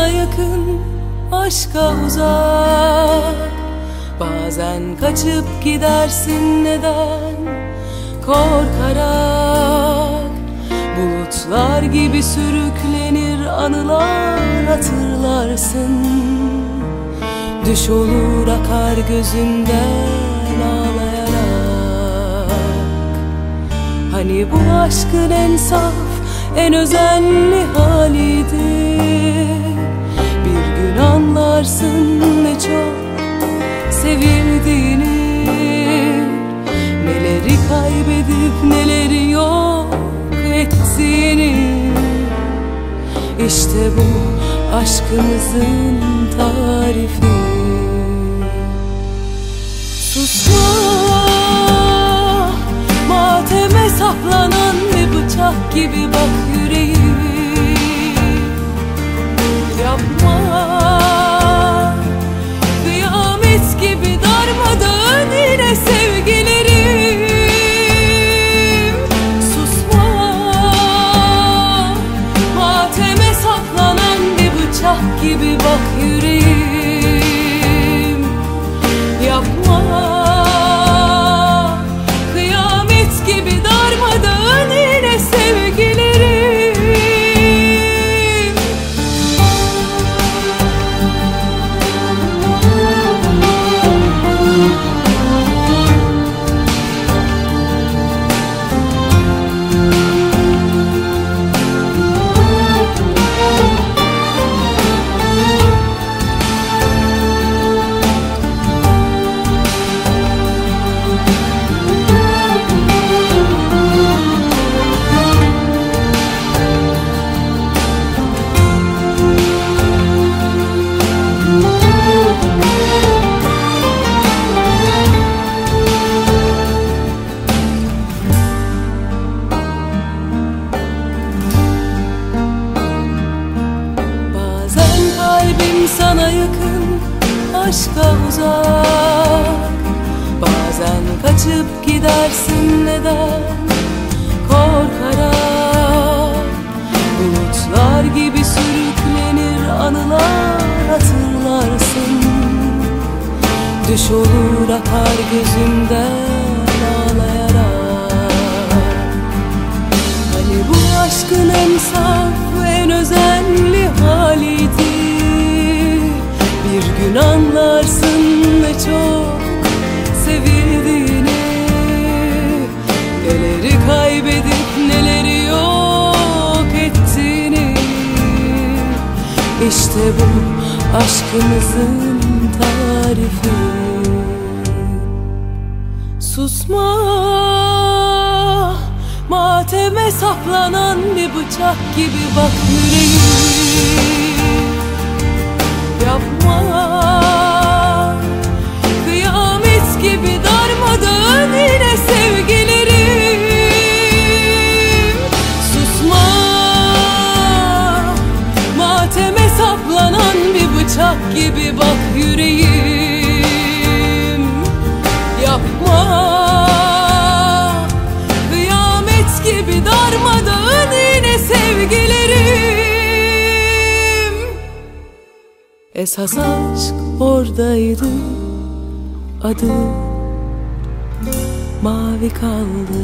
sana yakın aşka uzak. Bazen kaçıp gidersin neden? Korkarak Bulutlar gibi sürüklenir anılar hatırlarsın. Düş olur akar gözünden ağlayarak. Hani bu aşkın en saf en özenli haliydi anlarsın ne çok sevildiğini. Neleri kaybedip neleri yok ettiğini. İşte bu aşkımızın tarifi. Susma Mateme saplanan gibi bak yüreğim sana yakın aşka uzak. Bazen kaçıp gidersin neden? Korkarak. Bulutlar gibi sürüklenir anılar hatırlarsın. Düş olur akar gözümden ağlayarak. Hani bu aşkın en İşte bu aşkımızın tarifi. Susma Mateme saplanan bir bıçak gibi bak yüreğim gibi bak yüreğim. Yapma. Kıyamet gibi darmadağın yine sevgilerim. Esas aşk oradaydı. Adı mavi kaldı